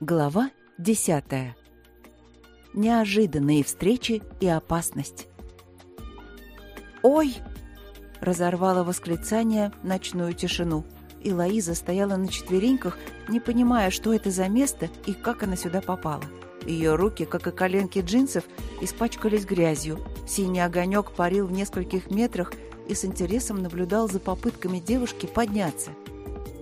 Глава десятая. Неожиданные встречи и опасность. «Ой!» — разорвало восклицание ночную тишину. И Лоиза стояла на четвереньках, не понимая, что это за место и как она сюда попала. Ее руки, как и коленки джинсов, испачкались грязью. Синий огонек парил в нескольких метрах и с интересом наблюдал за попытками девушки подняться —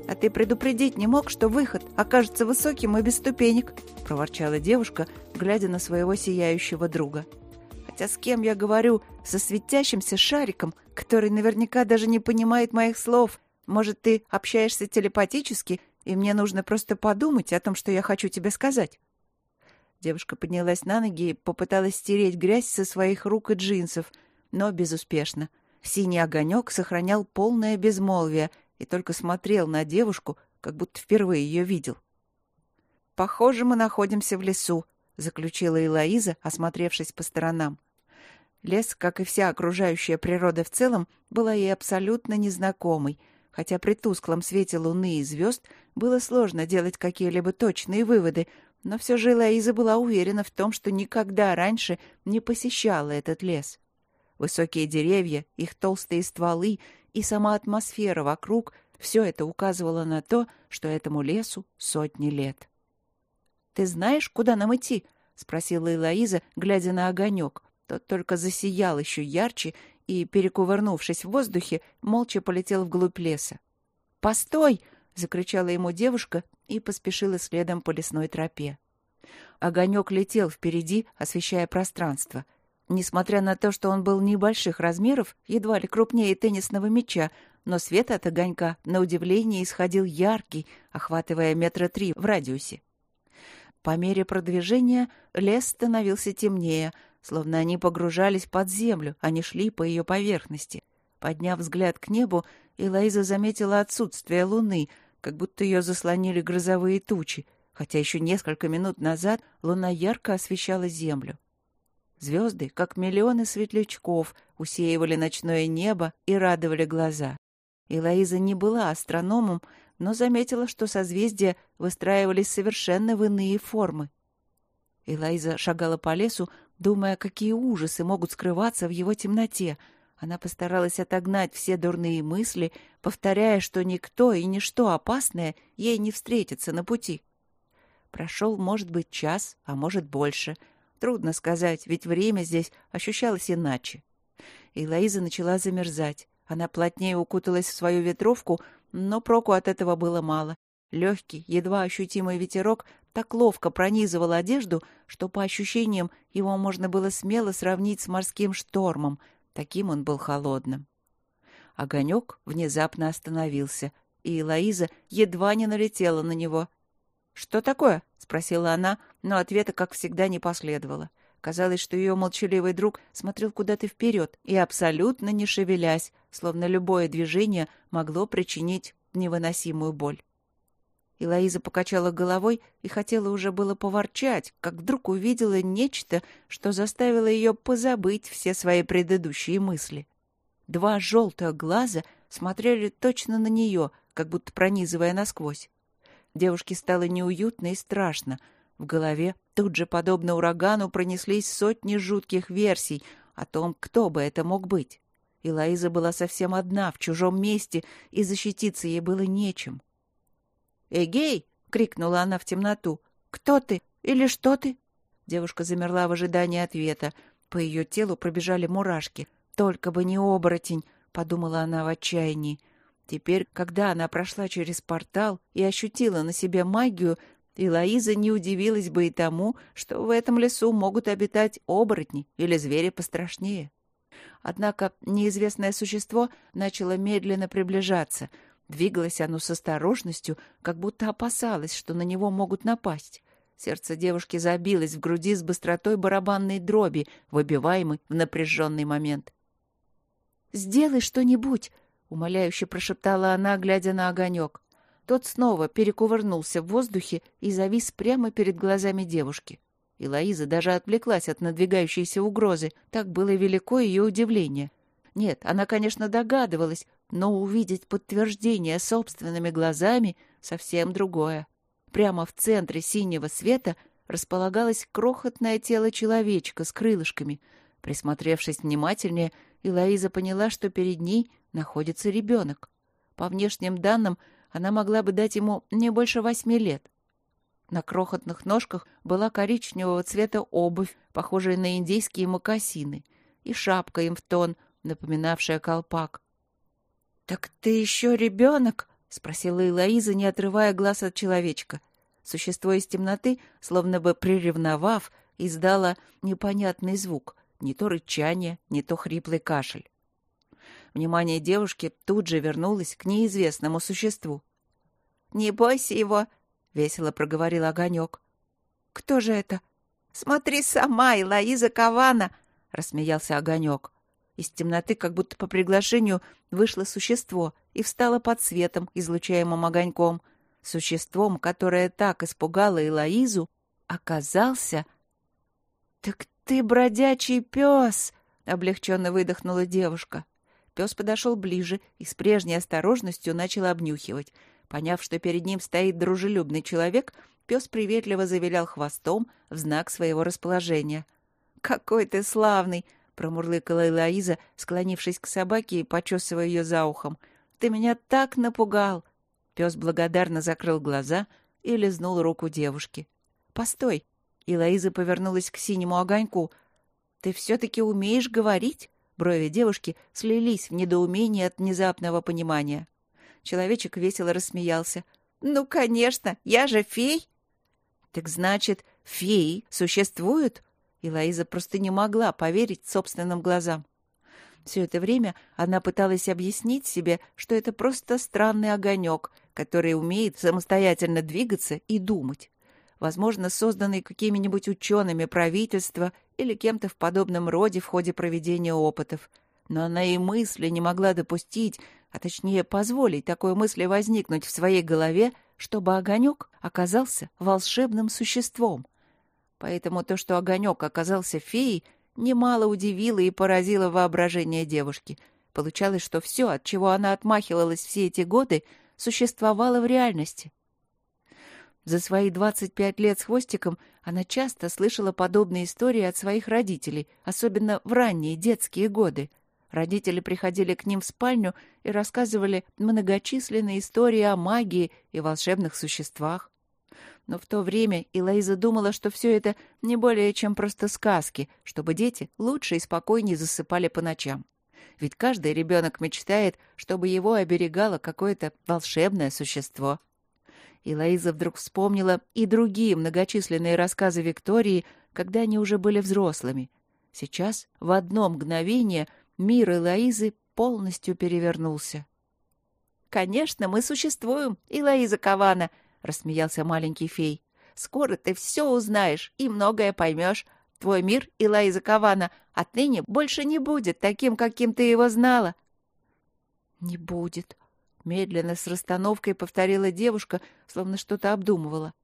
«А ты предупредить не мог, что выход окажется высоким и без ступенек?» — проворчала девушка, глядя на своего сияющего друга. «Хотя с кем я говорю? Со светящимся шариком, который наверняка даже не понимает моих слов. Может, ты общаешься телепатически, и мне нужно просто подумать о том, что я хочу тебе сказать?» Девушка поднялась на ноги и попыталась стереть грязь со своих рук и джинсов, но безуспешно. Синий огонек сохранял полное безмолвие — и только смотрел на девушку, как будто впервые ее видел. «Похоже, мы находимся в лесу», — заключила Элоиза, осмотревшись по сторонам. Лес, как и вся окружающая природа в целом, была ей абсолютно незнакомой, хотя при тусклом свете луны и звезд было сложно делать какие-либо точные выводы, но все же Элоиза была уверена в том, что никогда раньше не посещала этот лес. Высокие деревья, их толстые стволы и сама атмосфера вокруг — все это указывало на то, что этому лесу сотни лет. «Ты знаешь, куда нам идти?» — спросила Элоиза, глядя на огонек. Тот только засиял еще ярче и, перекувырнувшись в воздухе, молча полетел вглубь леса. «Постой!» — закричала ему девушка и поспешила следом по лесной тропе. Огонек летел впереди, освещая пространство. Несмотря на то, что он был небольших размеров, едва ли крупнее теннисного мяча, но свет от огонька, на удивление, исходил яркий, охватывая метра три в радиусе. По мере продвижения лес становился темнее, словно они погружались под землю, а не шли по ее поверхности. Подняв взгляд к небу, Элоиза заметила отсутствие луны, как будто ее заслонили грозовые тучи, хотя еще несколько минут назад луна ярко освещала землю. Звезды, как миллионы светлячков, усеивали ночное небо и радовали глаза. И не была астрономом, но заметила, что созвездия выстраивались совершенно в иные формы. Элайза шагала по лесу, думая, какие ужасы могут скрываться в его темноте. Она постаралась отогнать все дурные мысли, повторяя, что никто и ничто опасное ей не встретится на пути. Прошел, может быть, час, а может, больше — Трудно сказать, ведь время здесь ощущалось иначе. И Лоиза начала замерзать. Она плотнее укуталась в свою ветровку, но проку от этого было мало. Легкий, едва ощутимый ветерок так ловко пронизывал одежду, что, по ощущениям, его можно было смело сравнить с морским штормом. Таким он был холодным. Огонек внезапно остановился, и Лоиза едва не налетела на него. «Что такое?» — спросила она, но ответа, как всегда, не последовало. Казалось, что ее молчаливый друг смотрел куда-то вперед и абсолютно не шевелясь, словно любое движение могло причинить невыносимую боль. И Лоиза покачала головой и хотела уже было поворчать, как вдруг увидела нечто, что заставило ее позабыть все свои предыдущие мысли. Два желтых глаза смотрели точно на нее, как будто пронизывая насквозь. Девушке стало неуютно и страшно. В голове тут же, подобно урагану, пронеслись сотни жутких версий о том, кто бы это мог быть. И Лаиза была совсем одна, в чужом месте, и защититься ей было нечем. «Эгей!» — крикнула она в темноту. «Кто ты? Или что ты?» Девушка замерла в ожидании ответа. По ее телу пробежали мурашки. «Только бы не оборотень!» — подумала она в отчаянии. Теперь, когда она прошла через портал и ощутила на себе магию, Элоиза не удивилась бы и тому, что в этом лесу могут обитать оборотни или звери пострашнее. Однако неизвестное существо начало медленно приближаться. Двигалось оно с осторожностью, как будто опасалось, что на него могут напасть. Сердце девушки забилось в груди с быстротой барабанной дроби, выбиваемой в напряженный момент. «Сделай что-нибудь!» умоляюще прошептала она, глядя на огонек. Тот снова перекувырнулся в воздухе и завис прямо перед глазами девушки. И Лоиза даже отвлеклась от надвигающейся угрозы. Так было велико ее удивление. Нет, она, конечно, догадывалась, но увидеть подтверждение собственными глазами — совсем другое. прямо в центре синего света располагалось крохотное тело человечка с крылышками. Присмотревшись внимательнее, Элоиза поняла, что перед ней находится ребенок. По внешним данным, она могла бы дать ему не больше восьми лет. На крохотных ножках была коричневого цвета обувь, похожая на индейские мокасины, и шапка им в тон, напоминавшая колпак. — Так ты еще ребенок? — спросила Элоиза, не отрывая глаз от человечка. Существо из темноты, словно бы приревновав, издало непонятный звук, не то рычание, не то хриплый кашель. Внимание девушки тут же вернулось к неизвестному существу. «Не бойся его!» — весело проговорил огонек. «Кто же это?» «Смотри сама, Илоиза Кавана!» — рассмеялся огонек. Из темноты, как будто по приглашению, вышло существо и встало под светом, излучаемым огоньком. Существом, которое так испугало Элоизу, оказался... «Так ты бродячий пес!» — облегченно выдохнула девушка. Пес подошел ближе и с прежней осторожностью начал обнюхивать. Поняв, что перед ним стоит дружелюбный человек, пес приветливо завилял хвостом в знак своего расположения. «Какой ты славный!» — промурлыкала Элоиза, склонившись к собаке и почесывая ее за ухом. «Ты меня так напугал!» Пес благодарно закрыл глаза и лизнул руку девушки. «Постой!» — Элоиза повернулась к синему огоньку. «Ты все-таки умеешь говорить?» Брови девушки слились в недоумении от внезапного понимания. Человечек весело рассмеялся. «Ну, конечно, я же фей!» «Так значит, феи существуют?» И Лоиза просто не могла поверить собственным глазам. Все это время она пыталась объяснить себе, что это просто странный огонек, который умеет самостоятельно двигаться и думать. Возможно, созданный какими-нибудь учеными правительства или кем-то в подобном роде в ходе проведения опытов. Но она и мысли не могла допустить, а точнее позволить такой мысли возникнуть в своей голове, чтобы огонек оказался волшебным существом. Поэтому то, что огонек оказался феей, немало удивило и поразило воображение девушки. Получалось, что все, от чего она отмахивалась все эти годы, существовало в реальности. За свои 25 лет с хвостиком она часто слышала подобные истории от своих родителей, особенно в ранние детские годы. Родители приходили к ним в спальню и рассказывали многочисленные истории о магии и волшебных существах. Но в то время Илайза думала, что все это не более чем просто сказки, чтобы дети лучше и спокойнее засыпали по ночам. Ведь каждый ребенок мечтает, чтобы его оберегало какое-то волшебное существо — и Лоиза вдруг вспомнила и другие многочисленные рассказы Виктории, когда они уже были взрослыми. Сейчас, в одно мгновение, мир Элоизы полностью перевернулся. «Конечно, мы существуем, Элоиза Кавана», — рассмеялся маленький фей. «Скоро ты все узнаешь и многое поймешь. Твой мир, Элоиза Кавана, отныне больше не будет таким, каким ты его знала». «Не будет», Медленно, с расстановкой повторила девушка, словно что-то обдумывала.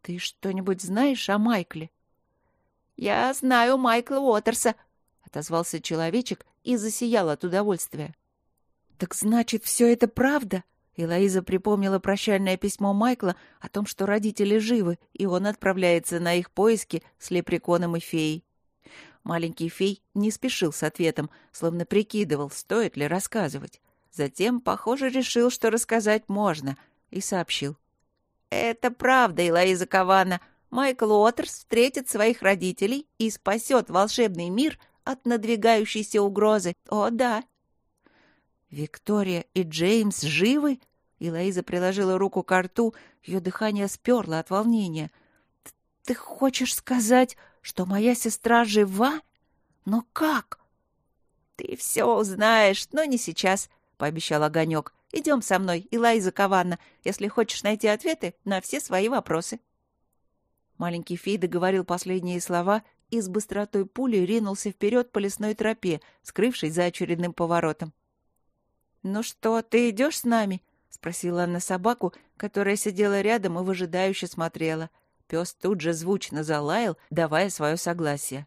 «Ты что-нибудь знаешь о Майкле?» «Я знаю Майкла Уотерса», — отозвался человечек и засиял от удовольствия. «Так значит, все это правда?» Элоиза припомнила прощальное письмо Майкла о том, что родители живы, и он отправляется на их поиски с лепреконом и феей. Маленький фей не спешил с ответом, словно прикидывал, стоит ли рассказывать. Затем, похоже, решил, что рассказать можно, и сообщил. «Это правда, Элоиза Кавана. Майкл Уотерс встретит своих родителей и спасет волшебный мир от надвигающейся угрозы. О, да!» «Виктория и Джеймс живы?» Элоиза приложила руку к рту, ее дыхание сперло от волнения. «Ты хочешь сказать, что моя сестра жива? Но как?» «Ты все узнаешь, но не сейчас», — пообещал Огонек. «Идем со мной, Илайза Каванна, если хочешь найти ответы на все свои вопросы». Маленький фей договорил последние слова и с быстротой пули ринулся вперед по лесной тропе, скрывшись за очередным поворотом. «Ну что, ты идешь с нами?» — спросила она собаку, которая сидела рядом и выжидающе смотрела. Пес тут же звучно залаял, давая свое согласие.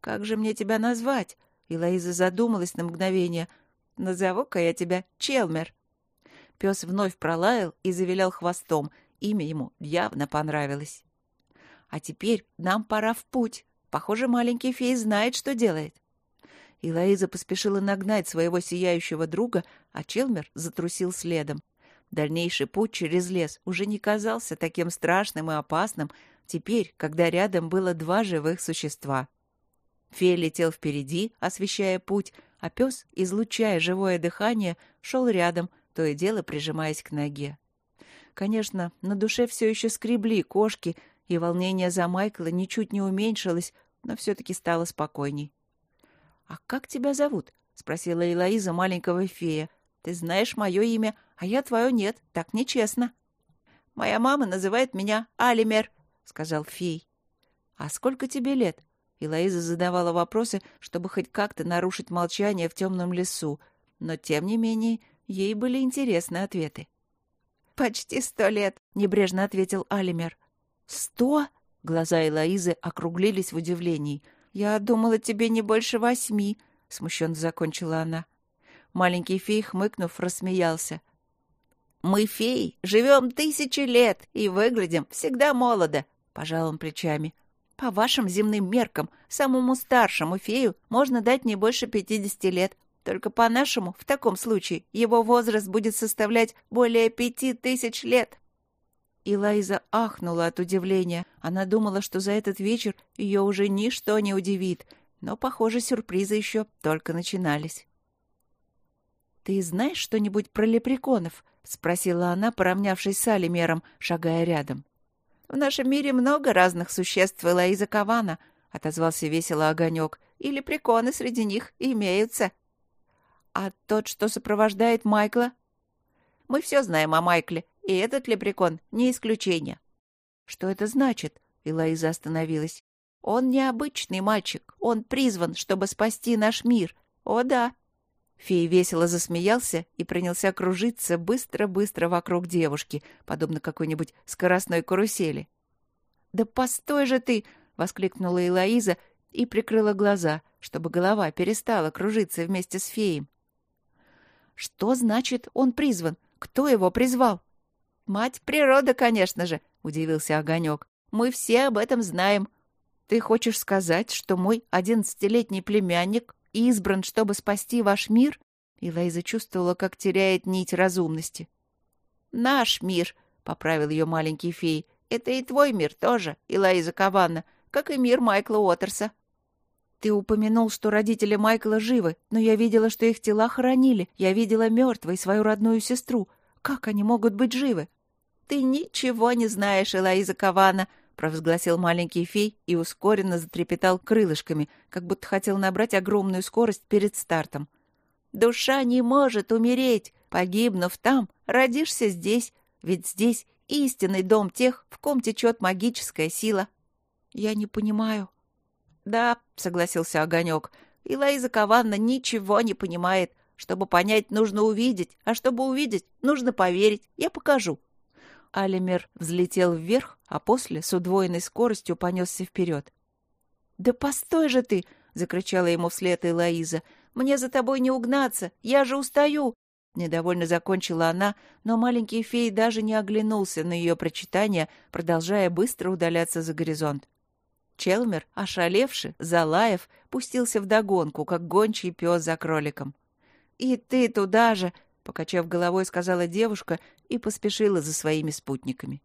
«Как же мне тебя назвать?» Илаиза задумалась на мгновение, Назову-ка я тебя Челмер». Пес вновь пролаял и завилял хвостом, Имя ему явно понравилось. А теперь нам пора в путь. Похоже, маленький фей знает, что делает. И Лоиза поспешила нагнать своего сияющего друга, а Челмер затрусил следом. Дальнейший путь через лес уже не казался таким страшным и опасным, теперь, когда рядом было два живых существа. Фей летел впереди, освещая путь, а пес, излучая живое дыхание, шел рядом, то и дело прижимаясь к ноге. Конечно, на душе все еще скребли кошки, и волнение за Майкла ничуть не уменьшилось, но все-таки стало спокойней. «А как тебя зовут?» — спросила Элоиза маленького фея. «Ты знаешь мое имя, а я твое нет. Так нечестно». «Моя мама называет меня Алимер», — сказал фей. «А сколько тебе лет?» И Лоиза задавала вопросы, чтобы хоть как-то нарушить молчание в темном лесу, но, тем не менее, ей были интересны ответы. «Почти сто лет», — небрежно ответил Алимер. «Сто?» — глаза Элоизы округлились в удивлении. «Я думала, тебе не больше восьми», — смущенно закончила она. Маленький фей, хмыкнув, рассмеялся. «Мы, феи, живем тысячи лет и выглядим всегда молодо», — пожал он плечами. По вашим земным меркам, самому старшему фею можно дать не больше пятидесяти лет. Только по-нашему, в таком случае, его возраст будет составлять более пяти тысяч лет. И ахнула от удивления. Она думала, что за этот вечер ее уже ничто не удивит. Но, похоже, сюрпризы еще только начинались. «Ты знаешь что-нибудь про лепреконов?» — спросила она, поравнявшись с Алимером, шагая рядом. В нашем мире много разных существ Элоиза Кавана, — отозвался весело огонек, — и лепреконы среди них имеются. А тот, что сопровождает Майкла? Мы все знаем о Майкле, и этот лепрекон не исключение. Что это значит? Элоиза остановилась. Он необычный мальчик, он призван, чтобы спасти наш мир. О да, Фей весело засмеялся и принялся кружиться быстро-быстро вокруг девушки, подобно какой-нибудь скоростной карусели. «Да постой же ты!» — воскликнула Элоиза и прикрыла глаза, чтобы голова перестала кружиться вместе с феем. «Что значит он призван? Кто его призвал?» «Мать природа, конечно же!» — удивился Огонек. «Мы все об этом знаем. Ты хочешь сказать, что мой одиннадцатилетний племянник избран, чтобы спасти ваш мир?» И Лейза чувствовала, как теряет нить разумности. «Наш мир», — поправил ее маленький фей. «Это и твой мир тоже, Илайза Каванна, как и мир Майкла Уотерса». «Ты упомянул, что родители Майкла живы, но я видела, что их тела хоронили. Я видела мертвой свою родную сестру. Как они могут быть живы?» «Ты ничего не знаешь, Элоиза Кавана», провозгласил маленький фей и ускоренно затрепетал крылышками, как будто хотел набрать огромную скорость перед стартом. «Душа не может умереть. Погибнув там, родишься здесь, ведь здесь истинный дом тех, в ком течет магическая сила». «Я не понимаю». «Да», — согласился Огонек, — «и Лаиза Каванна ничего не понимает. Чтобы понять, нужно увидеть, а чтобы увидеть, нужно поверить. Я покажу». Алимер взлетел вверх, а после с удвоенной скоростью понесся вперед. «Да постой же ты!» — закричала ему вслед Элоиза. «Мне за тобой не угнаться! Я же устаю!» Недовольно закончила она, но маленький фей даже не оглянулся на ее прочитание, продолжая быстро удаляться за горизонт. Челмер, ошалевший, залаев, пустился вдогонку, как гончий пес за кроликом. «И ты туда же!» Покачав головой, сказала девушка и поспешила за своими спутниками.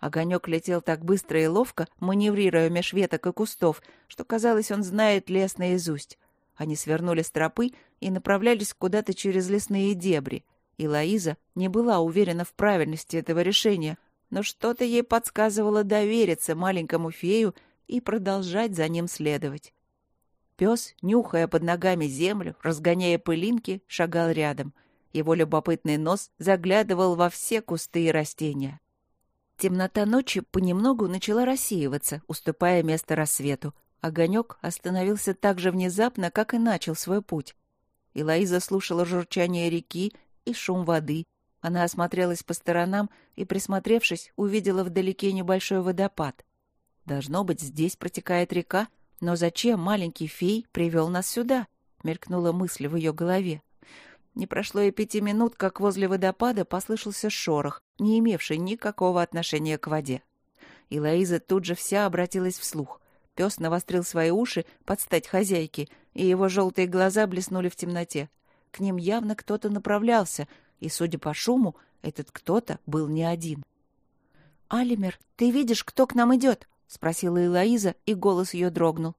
Огонек летел так быстро и ловко, маневрируя меж веток и кустов, что, казалось, он знает лес наизусть. Они свернули с тропы и направлялись куда-то через лесные дебри. И Лоиза не была уверена в правильности этого решения, но что-то ей подсказывало довериться маленькому фею и продолжать за ним следовать. Пес, нюхая под ногами землю, разгоняя пылинки, шагал рядом — его любопытный нос заглядывал во все кусты и растения. Темнота ночи понемногу начала рассеиваться, уступая место рассвету. Огонек остановился так же внезапно, как и начал свой путь. Илаиза слушала журчание реки и шум воды. Она осмотрелась по сторонам и, присмотревшись, увидела вдалеке небольшой водопад. Должно быть, здесь протекает река, но зачем маленький фей привел нас сюда? Мелькнула мысль в ее голове. Не прошло и пяти минут, как возле водопада послышался шорох, не имевший никакого отношения к воде. И Лоиза тут же вся обратилась вслух. Пес навострил свои уши под стать хозяйке, и его желтые глаза блеснули в темноте. К ним явно кто-то направлялся, и, судя по шуму, этот кто-то был не один. «Алимер, ты видишь, кто к нам идет?» — спросила Элоиза, и голос ее дрогнул.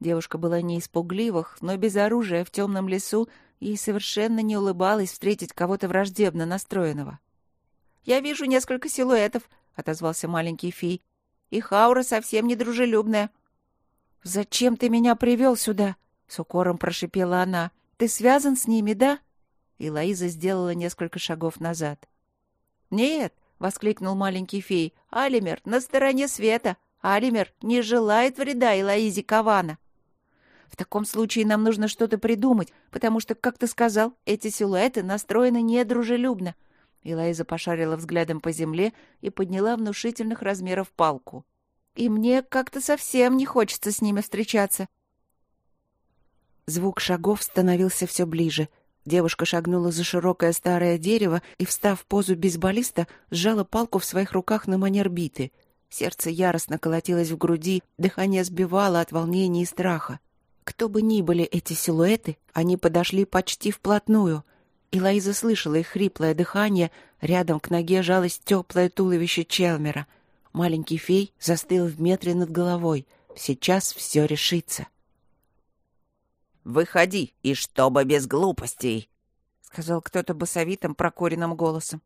Девушка была не из пугливых, но без оружия в темном лесу ей совершенно не улыбалось встретить кого-то враждебно настроенного. «Я вижу несколько силуэтов», — отозвался маленький фей. «И Хаура совсем недружелюбная». «Зачем ты меня привел сюда?» — с укором прошипела она. «Ты связан с ними, да?» И Лоиза сделала несколько шагов назад. «Нет», — воскликнул маленький фей, — «Алимер на стороне света. Алимер не желает вреда Элоизе Кавана». В таком случае нам нужно что-то придумать, потому что, как ты сказал, эти силуэты настроены недружелюбно. Илайза пошарила взглядом по земле и подняла внушительных размеров палку. И мне как-то совсем не хочется с ними встречаться. Звук шагов становился все ближе. Девушка шагнула за широкое старое дерево и, встав в позу бейсболиста, сжала палку в своих руках на манер биты. Сердце яростно колотилось в груди, дыхание сбивало от волнения и страха. Кто бы ни были эти силуэты, они подошли почти вплотную. И Лоиза слышала их хриплое дыхание, рядом к ноге жалось теплое туловище Челмера. Маленький фей застыл в метре над головой. Сейчас все решится. «Выходи, и чтобы без глупостей!» — сказал кто-то басовитым прокуренным голосом.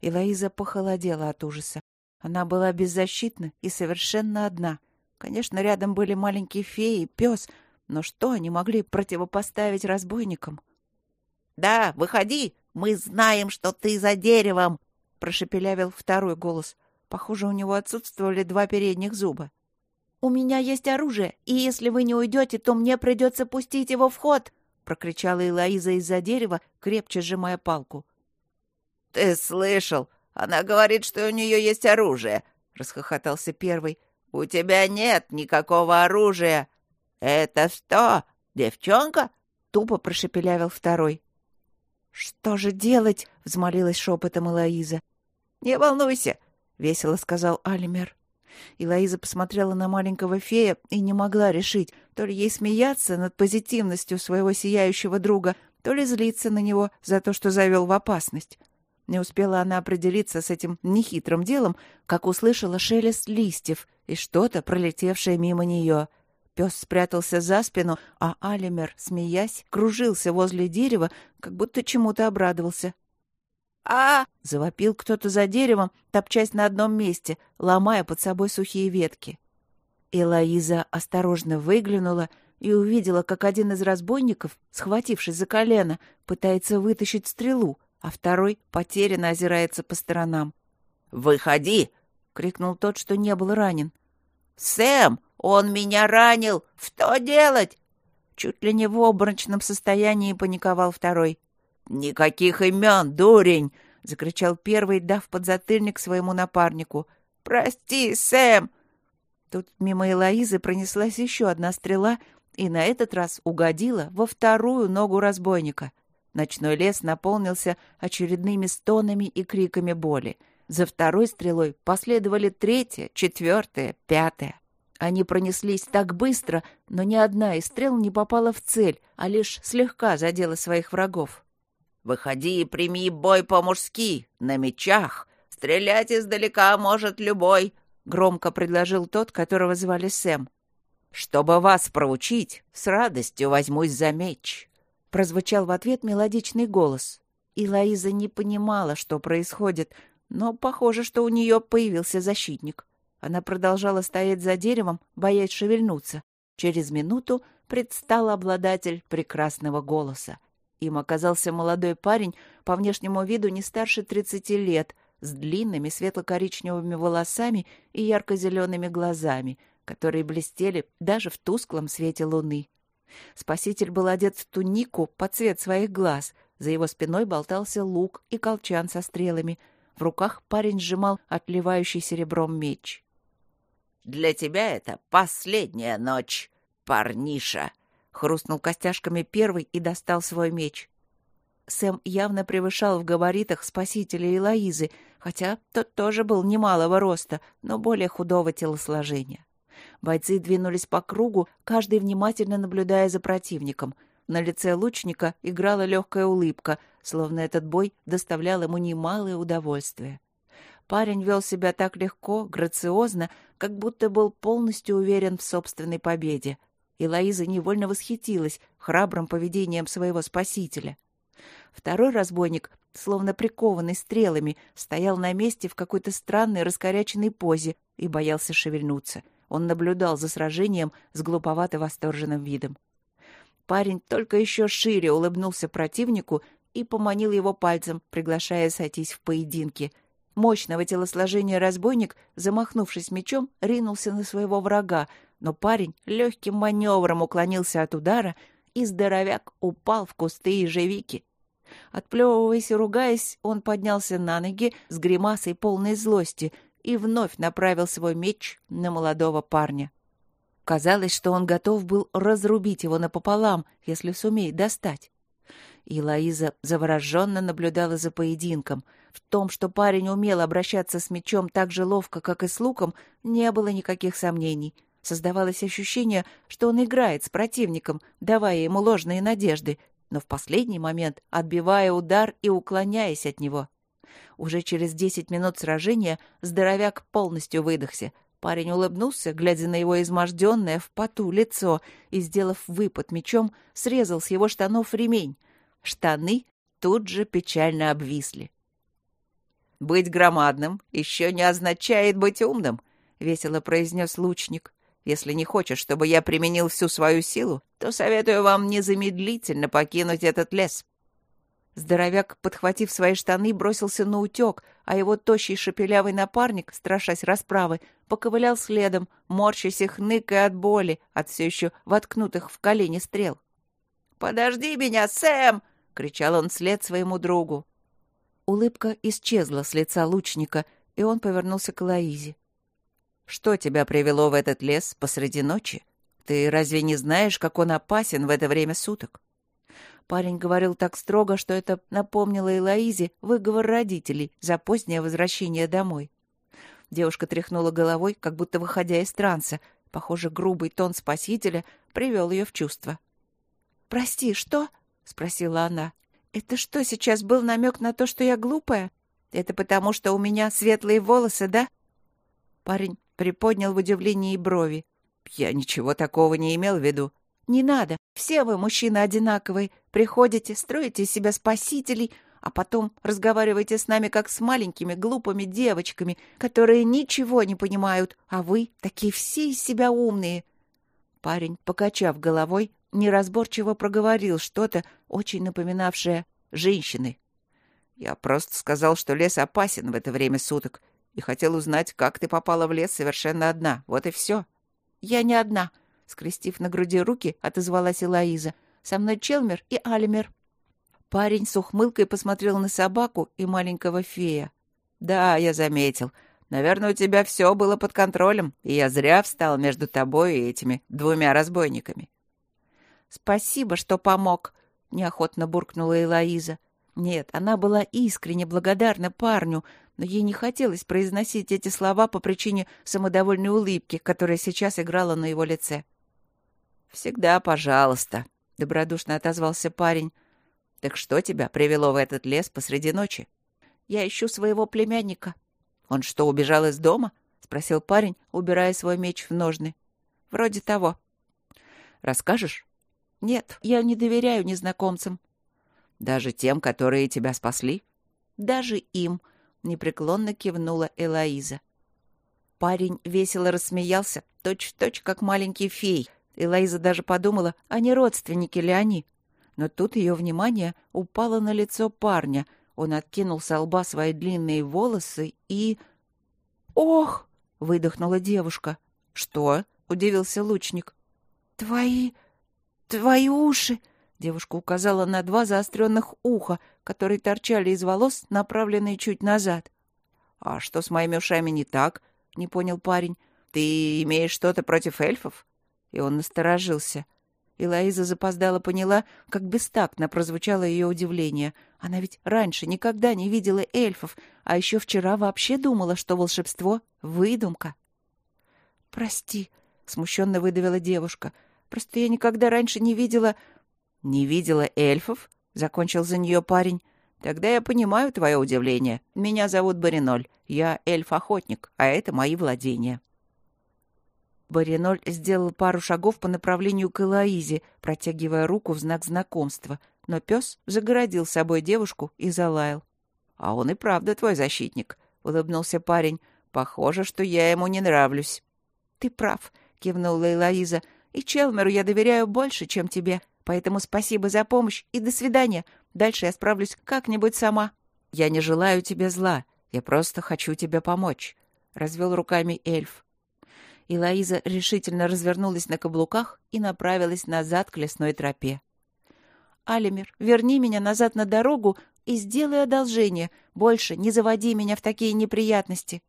И Лоиза похолодела от ужаса. Она была беззащитна и совершенно одна. Конечно, рядом были маленькие феи пес — но что они могли противопоставить разбойникам? «Да, выходи! Мы знаем, что ты за деревом!» — прошепелявил второй голос. Похоже, у него отсутствовали два передних зуба. «У меня есть оружие, и если вы не уйдете, то мне придется пустить его в ход!» — прокричала Элоиза из-за дерева, крепче сжимая палку. «Ты слышал? Она говорит, что у нее есть оружие!» — расхохотался первый. «У тебя нет никакого оружия!» «Это что, девчонка?» — тупо прошепелявил второй. «Что же делать?» — взмолилась шепотом Элоиза. «Не волнуйся», — весело сказал Алимер. И Лоиза посмотрела на маленького фея и не могла решить, то ли ей смеяться над позитивностью своего сияющего друга, то ли злиться на него за то, что завел в опасность. Не успела она определиться с этим нехитрым делом, как услышала шелест листьев и что-то, пролетевшее мимо нее — Пес спрятался за спину, а Алимер, смеясь, кружился возле дерева, как будто чему-то обрадовался. а завопил кто-то за деревом, топчась на одном месте, ломая под собой сухие ветки. Элоиза осторожно выглянула и увидела, как один из разбойников, схватившись за колено, пытается вытащить стрелу, а второй потерянно озирается по сторонам. «Выходи!» — крикнул тот, что не был ранен. «Сэм, он меня ранил! Что делать?» Чуть ли не в обморочном состоянии паниковал второй. «Никаких имен, дурень!» — закричал первый, дав подзатыльник своему напарнику. «Прости, Сэм!» Тут мимо Элоизы пронеслась еще одна стрела и на этот раз угодила во вторую ногу разбойника. Ночной лес наполнился очередными стонами и криками боли. За второй стрелой последовали третья, четвертая, пятая. Они пронеслись так быстро, но ни одна из стрел не попала в цель, а лишь слегка задела своих врагов. «Выходи и прими бой по-мужски, на мечах. Стрелять издалека может любой», — громко предложил тот, которого звали Сэм. «Чтобы вас проучить, с радостью возьмусь за меч», — прозвучал в ответ мелодичный голос. И Лоиза не понимала, что происходит, но похоже, что у нее появился защитник. Она продолжала стоять за деревом, боясь шевельнуться. Через минуту предстал обладатель прекрасного голоса. Им оказался молодой парень, по внешнему виду не старше тридцати лет, с длинными светло-коричневыми волосами и ярко-зелеными глазами, которые блестели даже в тусклом свете луны. Спаситель был одет в тунику под цвет своих глаз. За его спиной болтался лук и колчан со стрелами. В руках парень сжимал отливающий серебром меч. Для тебя это последняя ночь, парниша!» Хрустнул костяшками первый и достал свой меч. Сэм явно превышал в габаритах спасителя Элоизы, хотя тот тоже был немалого роста, но более худого телосложения. Бойцы двинулись по кругу, каждый внимательно наблюдая за противником. На лице лучника играла легкая улыбка, словно этот бой доставлял ему немалое удовольствие. Парень вел себя так легко, грациозно, как будто был полностью уверен в собственной победе. И Лоиза невольно восхитилась храбрым поведением своего спасителя. Второй разбойник, словно прикованный стрелами, стоял на месте в какой-то странной раскоряченной позе и боялся шевельнуться — он наблюдал за сражением с глуповато-восторженным видом. Парень только еще шире улыбнулся противнику и поманил его пальцем, приглашая сойтись в поединке. Мощного телосложения разбойник, замахнувшись мечом, ринулся на своего врага, но парень легким маневром уклонился от удара, и здоровяк упал в кусты ежевики. Отплевываясь и ругаясь, он поднялся на ноги с гримасой полной злости — и вновь направил свой меч на молодого парня. Казалось, что он готов был разрубить его напополам, если сумеет достать. И Лоиза завороженно наблюдала за поединком. В том, что парень умел обращаться с мечом так же ловко, как и с луком, не было никаких сомнений. Создавалось ощущение, что он играет с противником, давая ему ложные надежды, но в последний момент отбивая удар и уклоняясь от него. Уже через десять минут сражения здоровяк полностью выдохся. Парень улыбнулся, глядя на его изможденное в поту лицо, и, сделав выпад мечом, срезал с его штанов ремень. Штаны тут же печально обвисли. «Быть громадным еще не означает быть умным», — весело произнес лучник. «Если не хочешь, чтобы я применил всю свою силу, то советую вам незамедлительно покинуть этот лес. Здоровяк, подхватив свои штаны, бросился на утек, а его тощий шепелявый напарник, страшась расправы, поковылял следом, морщась и хныкая от боли, от все еще воткнутых в колени стрел. «Подожди меня, Сэм!» — кричал он вслед своему другу. Улыбка исчезла с лица лучника, и он повернулся к Лоизе. «Что тебя привело в этот лес посреди ночи? Ты разве не знаешь, как он опасен в это время суток?» Парень говорил так строго, что это напомнило Элоизе выговор родителей за позднее возвращение домой. Девушка тряхнула головой, как будто выходя из транса. Похоже, грубый тон спасителя привел ее в чувство. «Прости, что?» — спросила она. «Это что, сейчас был намек на то, что я глупая? Это потому, что у меня светлые волосы, да?» Парень приподнял в удивлении брови. «Я ничего такого не имел в виду. Не надо. Все вы, мужчины, одинаковые. Приходите, строите из себя спасителей, а потом разговариваете с нами, как с маленькими глупыми девочками, которые ничего не понимают, а вы такие все из себя умные». Парень, покачав головой, неразборчиво проговорил что-то, очень напоминавшее «женщины». «Я просто сказал, что лес опасен в это время суток, и хотел узнать, как ты попала в лес совершенно одна. Вот и все». «Я не одна», Скрестив на груди руки, отозвалась Элоиза. «Со мной Челмер и Алимер». Парень с ухмылкой посмотрел на собаку и маленького фея. «Да, я заметил. Наверное, у тебя все было под контролем, и я зря встал между тобой и этими двумя разбойниками». «Спасибо, что помог», — неохотно буркнула Элоиза. Нет, она была искренне благодарна парню, но ей не хотелось произносить эти слова по причине самодовольной улыбки, которая сейчас играла на его лице. «Всегда пожалуйста», — добродушно отозвался парень. «Так что тебя привело в этот лес посреди ночи?» «Я ищу своего племянника». «Он что, убежал из дома?» — спросил парень, убирая свой меч в ножны. «Вроде того». «Расскажешь?» «Нет, я не доверяю незнакомцам». «Даже тем, которые тебя спасли?» «Даже им», — непреклонно кивнула Элоиза. Парень весело рассмеялся, точь-в-точь, -точь, как маленький фей — Элайза даже подумала, а не родственники ли они. Но тут ее внимание упало на лицо парня. Он откинул со лба свои длинные волосы и... «Ох!» — выдохнула девушка. «Что?» — удивился лучник. «Твои... твои уши!» Девушка указала на два заостренных уха, которые торчали из волос, направленные чуть назад. «А что с моими ушами не так?» — не понял парень. «Ты имеешь что-то против эльфов?» И он насторожился. И Лоиза запоздала поняла, как бестактно прозвучало ее удивление. Она ведь раньше никогда не видела эльфов, а еще вчера вообще думала, что волшебство — выдумка. «Прости», — смущенно выдавила девушка. «Просто я никогда раньше не видела...» «Не видела эльфов?» — закончил за нее парень. «Тогда я понимаю твое удивление. Меня зовут Бариноль. Я эльф-охотник, а это мои владения». Бариноль сделал пару шагов по направлению к Элоизе, протягивая руку в знак знакомства, но пес загородил собой девушку и залаял. «А он и правда твой защитник», — улыбнулся парень. «Похоже, что я ему не нравлюсь». «Ты прав», — кивнула Элоиза. «И Челмеру я доверяю больше, чем тебе. Поэтому спасибо за помощь и до свидания. Дальше я справлюсь как-нибудь сама». «Я не желаю тебе зла. Я просто хочу тебе помочь», — развел руками эльф и Лоиза решительно развернулась на каблуках и направилась назад к лесной тропе. «Алимер, верни меня назад на дорогу и сделай одолжение. Больше не заводи меня в такие неприятности».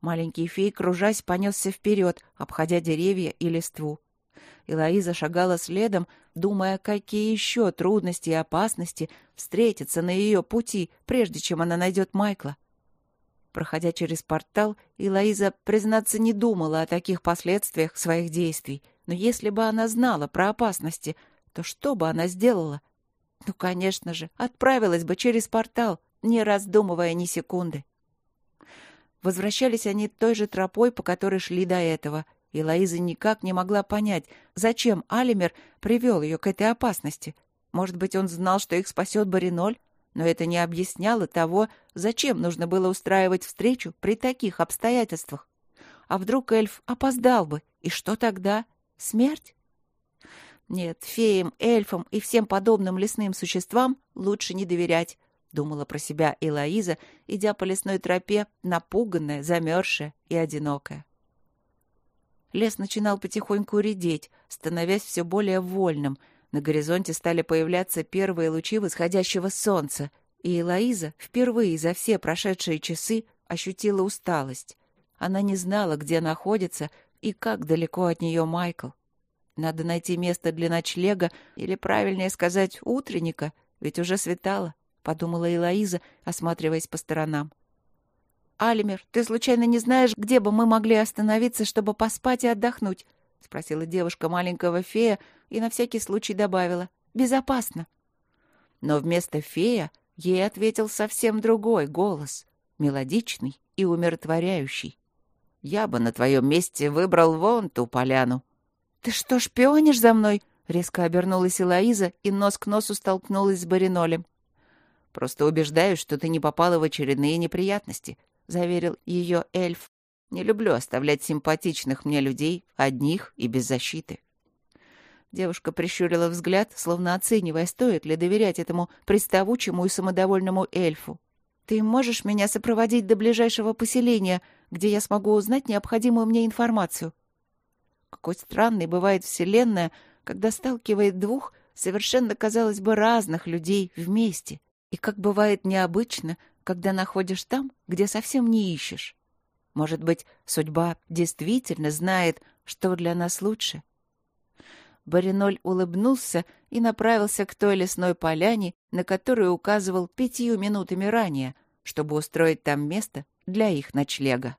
Маленький фей, кружась, понесся вперед, обходя деревья и листву. И Лоиза шагала следом, думая, какие еще трудности и опасности встретятся на ее пути, прежде чем она найдет Майкла. — Проходя через портал, Илоиза, признаться, не думала о таких последствиях своих действий. Но если бы она знала про опасности, то что бы она сделала? Ну, конечно же, отправилась бы через портал, не раздумывая ни секунды. Возвращались они той же тропой, по которой шли до этого, и Лоиза никак не могла понять, зачем Алимер привел ее к этой опасности. Может быть, он знал, что их спасет Бариноль? Но это не объясняло того, зачем нужно было устраивать встречу при таких обстоятельствах. А вдруг эльф опоздал бы, и что тогда? Смерть? Нет, феям, эльфам и всем подобным лесным существам лучше не доверять, думала про себя Элоиза, идя по лесной тропе, напуганная, замерзшая и одинокая. Лес начинал потихоньку редеть, становясь все более вольным — на горизонте стали появляться первые лучи восходящего солнца, и Элоиза впервые за все прошедшие часы ощутила усталость. Она не знала, где находится и как далеко от нее Майкл. Надо найти место для ночлега, или, правильнее сказать, утренника, ведь уже светало, — подумала Элоиза, осматриваясь по сторонам. «Алимер, ты случайно не знаешь, где бы мы могли остановиться, чтобы поспать и отдохнуть?» — спросила девушка маленького фея и на всякий случай добавила. «Безопасно». Но вместо фея ей ответил совсем другой голос, мелодичный и умиротворяющий. «Я бы на твоем месте выбрал вон ту поляну». «Ты что, шпионишь за мной?» Резко обернулась Элоиза и нос к носу столкнулась с Баринолем. «Просто убеждаюсь, что ты не попала в очередные неприятности», — заверил ее эльф. Не люблю оставлять симпатичных мне людей одних и без защиты. Девушка прищурила взгляд, словно оценивая, стоит ли доверять этому приставучему и самодовольному эльфу. «Ты можешь меня сопроводить до ближайшего поселения, где я смогу узнать необходимую мне информацию?» Какой странной бывает Вселенная, когда сталкивает двух совершенно, казалось бы, разных людей вместе. И как бывает необычно, когда находишь там, где совсем не ищешь. Может быть, судьба действительно знает, что для нас лучше? Бариноль улыбнулся и направился к той лесной поляне, на которую указывал пятью минутами ранее, чтобы устроить там место для их ночлега.